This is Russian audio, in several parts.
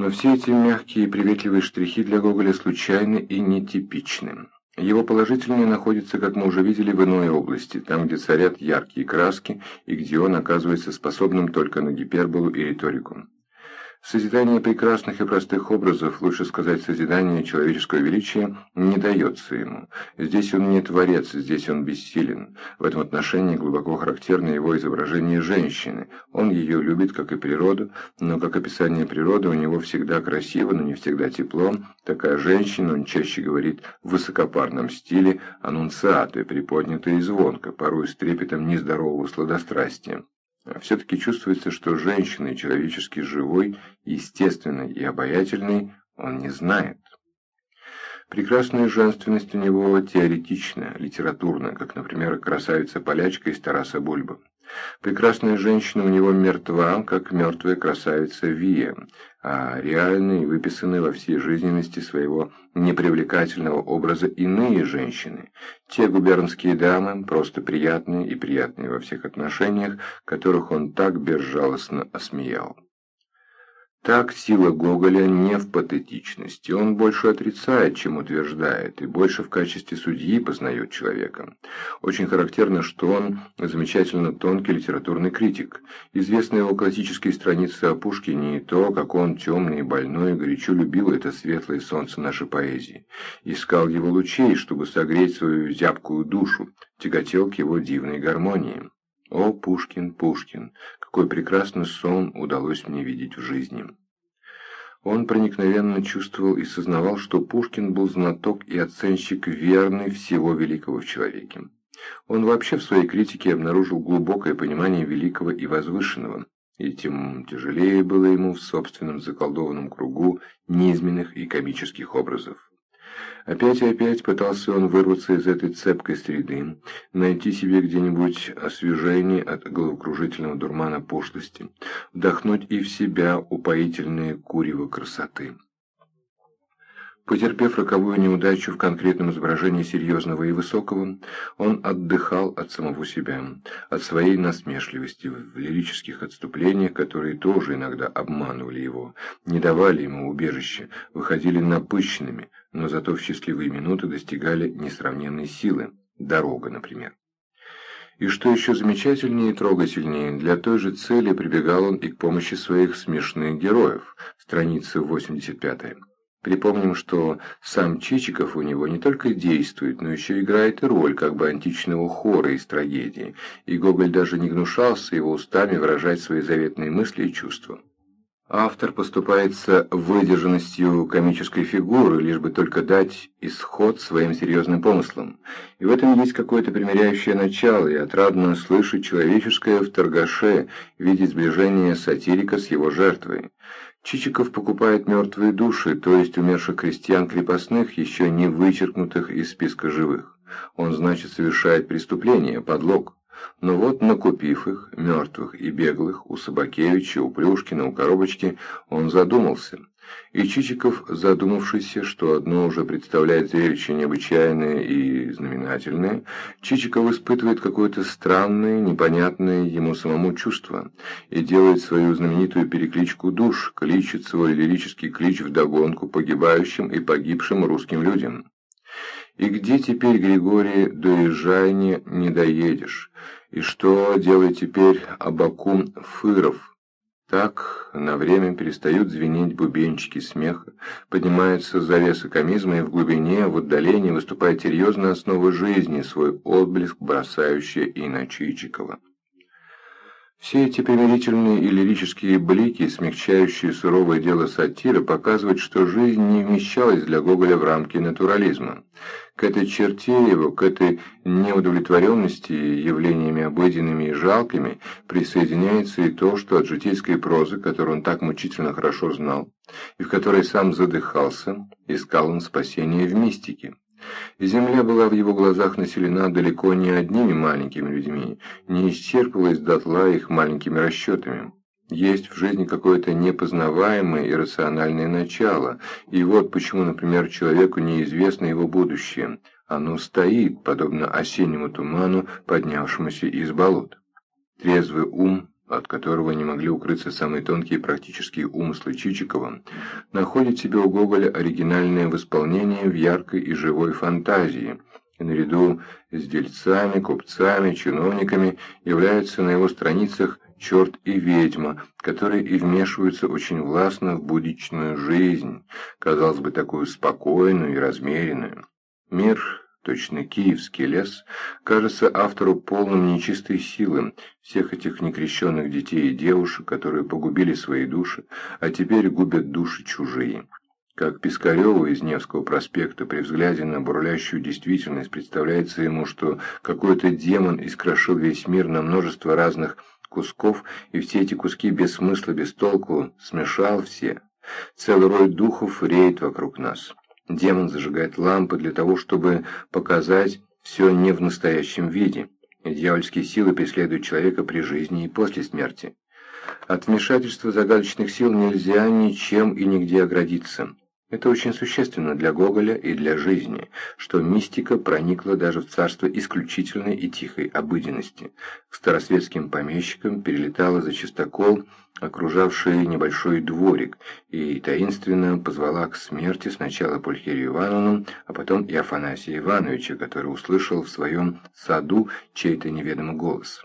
Но все эти мягкие и приветливые штрихи для Гоголя случайны и нетипичны. Его положительные находятся, как мы уже видели, в иной области, там, где царят яркие краски и где он оказывается способным только на гиперболу и риторику. Созидание прекрасных и простых образов, лучше сказать, созидание человеческого величия, не дается ему. Здесь он не творец, здесь он бессилен. В этом отношении глубоко характерно его изображение женщины. Он ее любит, как и природу, но как описание природы у него всегда красиво, но не всегда тепло. Такая женщина, он чаще говорит в высокопарном стиле, аннунциаты, приподнятая и звонко, порой с трепетом нездорового сладострастия. А все-таки чувствуется, что женщины человечески живой, естественной и обаятельной он не знает. Прекрасная женственность у него теоретичная, литературная, как, например, красавица-полячка из Тараса Бульбы. Прекрасная женщина у него мертва, как мертвая красавица Вия, а реальные, выписанные во всей жизненности своего непривлекательного образа иные женщины, те губернские дамы, просто приятные и приятные во всех отношениях, которых он так безжалостно осмеял. Так сила Гоголя не в патетичности, он больше отрицает, чем утверждает, и больше в качестве судьи познает человека. Очень характерно, что он замечательно тонкий литературный критик. Известны его классические страницы о Пушкине и то, как он темный и больной горячо любил это светлое солнце нашей поэзии. Искал его лучей, чтобы согреть свою зябкую душу, тяготел к его дивной гармонии. О, Пушкин, Пушкин, какой прекрасный сон удалось мне видеть в жизни. Он проникновенно чувствовал и сознавал, что Пушкин был знаток и оценщик верный всего великого в человеке. Он вообще в своей критике обнаружил глубокое понимание великого и возвышенного, и тем тяжелее было ему в собственном заколдованном кругу низменных и комических образов. Опять и опять пытался он вырваться из этой цепкой среды, найти себе где-нибудь освежение от головокружительного дурмана пошлости, вдохнуть и в себя упоительные курево красоты. Потерпев роковую неудачу в конкретном изображении серьезного и высокого, он отдыхал от самого себя, от своей насмешливости в лирических отступлениях, которые тоже иногда обманывали его, не давали ему убежища, выходили напыщенными, но зато в счастливые минуты достигали несравненной силы, дорога, например. И что еще замечательнее и трогательнее, для той же цели прибегал он и к помощи своих смешных героев, страница 85 -я. Припомним, что сам Чичиков у него не только действует, но еще играет и роль как бы античного хора из трагедии, и Гоголь даже не гнушался его устами выражать свои заветные мысли и чувства. Автор поступается выдержанностью комической фигуры, лишь бы только дать исход своим серьезным помыслам. И в этом есть какое-то примиряющее начало, и отрадно слышать человеческое в торгаше, видеть сближение сатирика с его жертвой. Чичиков покупает мертвые души, то есть умерших крестьян-крепостных, еще не вычеркнутых из списка живых. Он, значит, совершает преступление, подлог. Но вот, накупив их, мертвых и беглых, у Собакевича, у Плюшкина, у Коробочки, он задумался – и Чичиков, задумавшийся, что одно уже представляет зрелище необычайное и знаменательное, Чичиков испытывает какое-то странное, непонятное ему самому чувство и делает свою знаменитую перекличку душ, кличет свой лирический клич вдогонку погибающим и погибшим русским людям. И где теперь, Григорий, доезжай не, не доедешь? И что делает теперь Абакум Фыров? Так на время перестают звенеть бубенчики смеха, поднимается завеса комизма, и в глубине, в отдалении выступает серьезная основа жизни, свой отблеск, бросающая и на Чичикова. Все эти примирительные и лирические блики, смягчающие суровое дело сатиры, показывают, что жизнь не вмещалась для Гоголя в рамки натурализма. К этой черте его, к этой неудовлетворенности явлениями обыденными и жалкими присоединяется и то, что от житейской прозы, которую он так мучительно хорошо знал, и в которой сам задыхался, искал он спасение в мистике. Земля была в его глазах населена далеко не одними маленькими людьми, не исчерпывалась дотла их маленькими расчетами. Есть в жизни какое-то непознаваемое и рациональное начало, и вот почему, например, человеку неизвестно его будущее. Оно стоит, подобно осеннему туману, поднявшемуся из болот. Трезвый ум от которого не могли укрыться самые тонкие практические умыслы Чичикова, находит себе у Гоголя оригинальное восполнение в яркой и живой фантазии, и наряду с дельцами, купцами, чиновниками являются на его страницах черт и ведьма, которые и вмешиваются очень властно в будничную жизнь, казалось бы, такую спокойную и размеренную. Мир, точно киевский лес, кажется автору полным нечистой силы всех этих некрещенных детей и девушек, которые погубили свои души, а теперь губят души чужие. Как Пискареву из Невского проспекта при взгляде на бурлящую действительность представляется ему, что какой-то демон искрошил весь мир на множество разных кусков, и все эти куски без смысла, без толку смешал все. Целый рой духов реет вокруг нас. Демон зажигает лампы для того, чтобы показать все не в настоящем виде. дьявольские силы преследуют человека при жизни и после смерти. От вмешательства загадочных сил нельзя ничем и нигде оградиться. Это очень существенно для Гоголя и для жизни, что мистика проникла даже в царство исключительной и тихой обыденности. К старосветским помещикам перелетала за чистокол, окружавший небольшой дворик, и таинственно позвала к смерти сначала Пульхерию Ивановну, а потом и Афанасия Ивановича, который услышал в своем саду чей-то неведомый голос.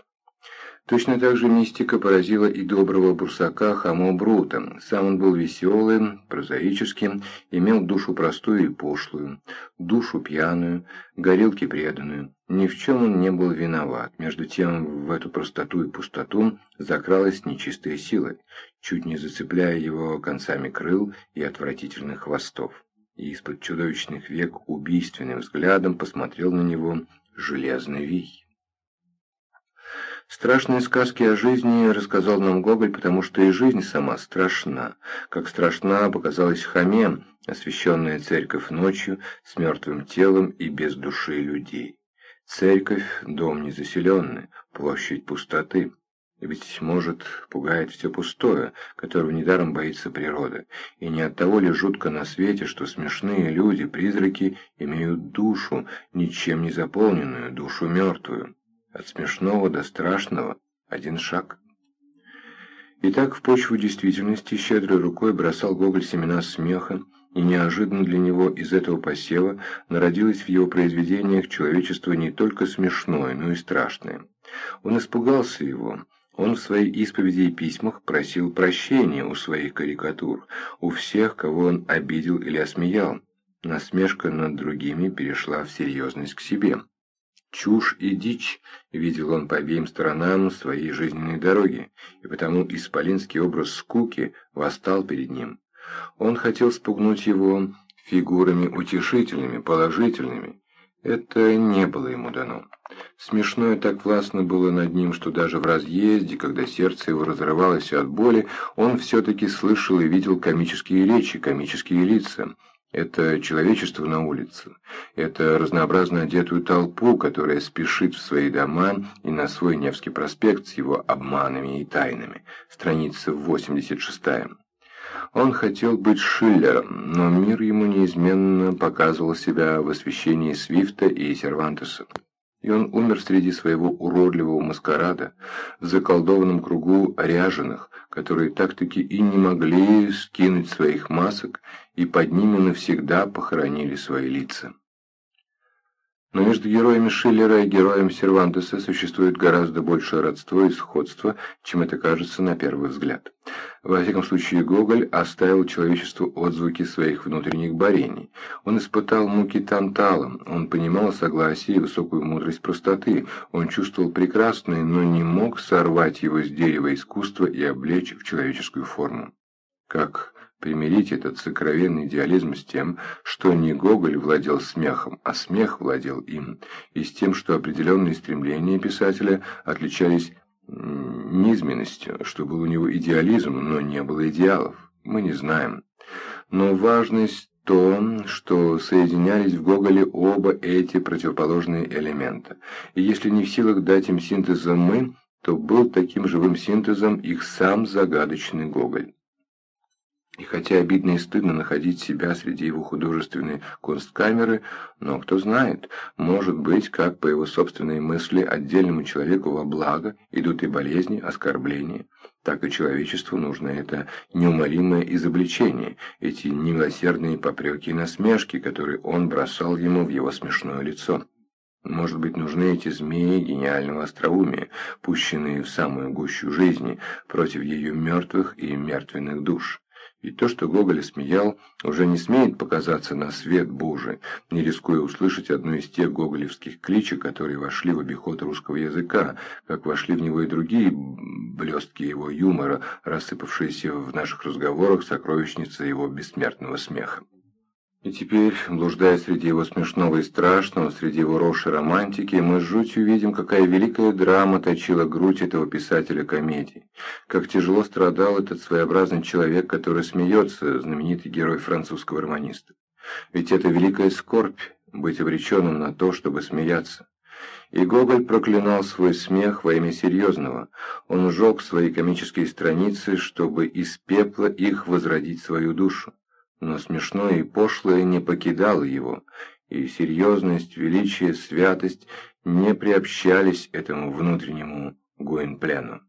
Точно так же мистика поразила и доброго бурсака Хамо Брута. Сам он был веселым, прозаическим, имел душу простую и пошлую, душу пьяную, горелки преданную. Ни в чем он не был виноват. Между тем в эту простоту и пустоту закралась нечистая сила, чуть не зацепляя его концами крыл и отвратительных хвостов. И из-под чудовищных век убийственным взглядом посмотрел на него железный вий. Страшные сказки о жизни рассказал нам Гоголь, потому что и жизнь сама страшна, как страшна показалась Хаме, освященная церковь ночью с мертвым телом и без души людей. Церковь – дом незаселенный, площадь пустоты. Ведь, может, пугает все пустое, которого недаром боится природа. И не от того ли жутко на свете, что смешные люди, призраки, имеют душу, ничем не заполненную, душу мертвую. От смешного до страшного один шаг. И так в почву действительности щедрой рукой бросал Гоголь семена смеха, и неожиданно для него из этого посева народилось в его произведениях человечество не только смешное, но и страшное. Он испугался его. Он в своей исповеди и письмах просил прощения у своих карикатур, у всех, кого он обидел или осмеял. Насмешка над другими перешла в серьезность к себе. Чушь и дичь видел он по обеим сторонам своей жизненной дороги, и потому исполинский образ скуки восстал перед ним. Он хотел спугнуть его фигурами утешительными, положительными. Это не было ему дано. Смешное так властно было над ним, что даже в разъезде, когда сердце его разрывалось от боли, он все-таки слышал и видел комические речи, комические лица. Это человечество на улице. Это разнообразно одетую толпу, которая спешит в свои дома и на свой Невский проспект с его обманами и тайнами. Страница 86. Он хотел быть Шиллером, но мир ему неизменно показывал себя в освещении Свифта и Сервантеса и он умер среди своего уродливого маскарада, в заколдованном кругу ряженых, которые так-таки и не могли скинуть своих масок и под ними навсегда похоронили свои лица. Но между героями Шиллера и героем Сервантеса существует гораздо большее родство и сходство, чем это кажется на первый взгляд. Во всяком случае, Гоголь оставил человечеству отзвуки своих внутренних борений. Он испытал муки Тантала, он понимал согласие и высокую мудрость простоты, он чувствовал прекрасное, но не мог сорвать его с дерева искусства и облечь в человеческую форму. Как примирить этот сокровенный идеализм с тем, что не Гоголь владел смехом, а смех владел им, и с тем, что определенные стремления писателя отличались низменностью, что был у него идеализм, но не было идеалов, мы не знаем. Но важность то, что соединялись в Гоголе оба эти противоположные элемента. И если не в силах дать им синтезом мы, то был таким живым синтезом их сам загадочный Гоголь. И хотя обидно и стыдно находить себя среди его художественной консткамеры, но кто знает, может быть, как по его собственной мысли отдельному человеку во благо идут и болезни, оскорбления, так и человечеству нужно это неумолимое изобличение, эти немилосердные попреки и насмешки, которые он бросал ему в его смешное лицо. Может быть, нужны эти змеи гениального остроумия, пущенные в самую гущу жизни, против ее мертвых и мертвенных душ. И то, что Гоголь смеял, уже не смеет показаться на свет Божий, не рискуя услышать одну из тех гоголевских кличек, которые вошли в обиход русского языка, как вошли в него и другие блестки его юмора, рассыпавшиеся в наших разговорах сокровищницы его бессмертного смеха. И теперь, блуждая среди его смешного и страшного, среди его росшей романтики, мы с жутью видим, какая великая драма точила грудь этого писателя комедий. Как тяжело страдал этот своеобразный человек, который смеется, знаменитый герой французского романиста. Ведь это великая скорбь, быть обреченным на то, чтобы смеяться. И Гоголь проклинал свой смех во имя серьезного. Он сжег свои комические страницы, чтобы из пепла их возродить свою душу но смешное и пошлое не покидало его, и серьезность, величие, святость не приобщались этому внутреннему Гуинплену.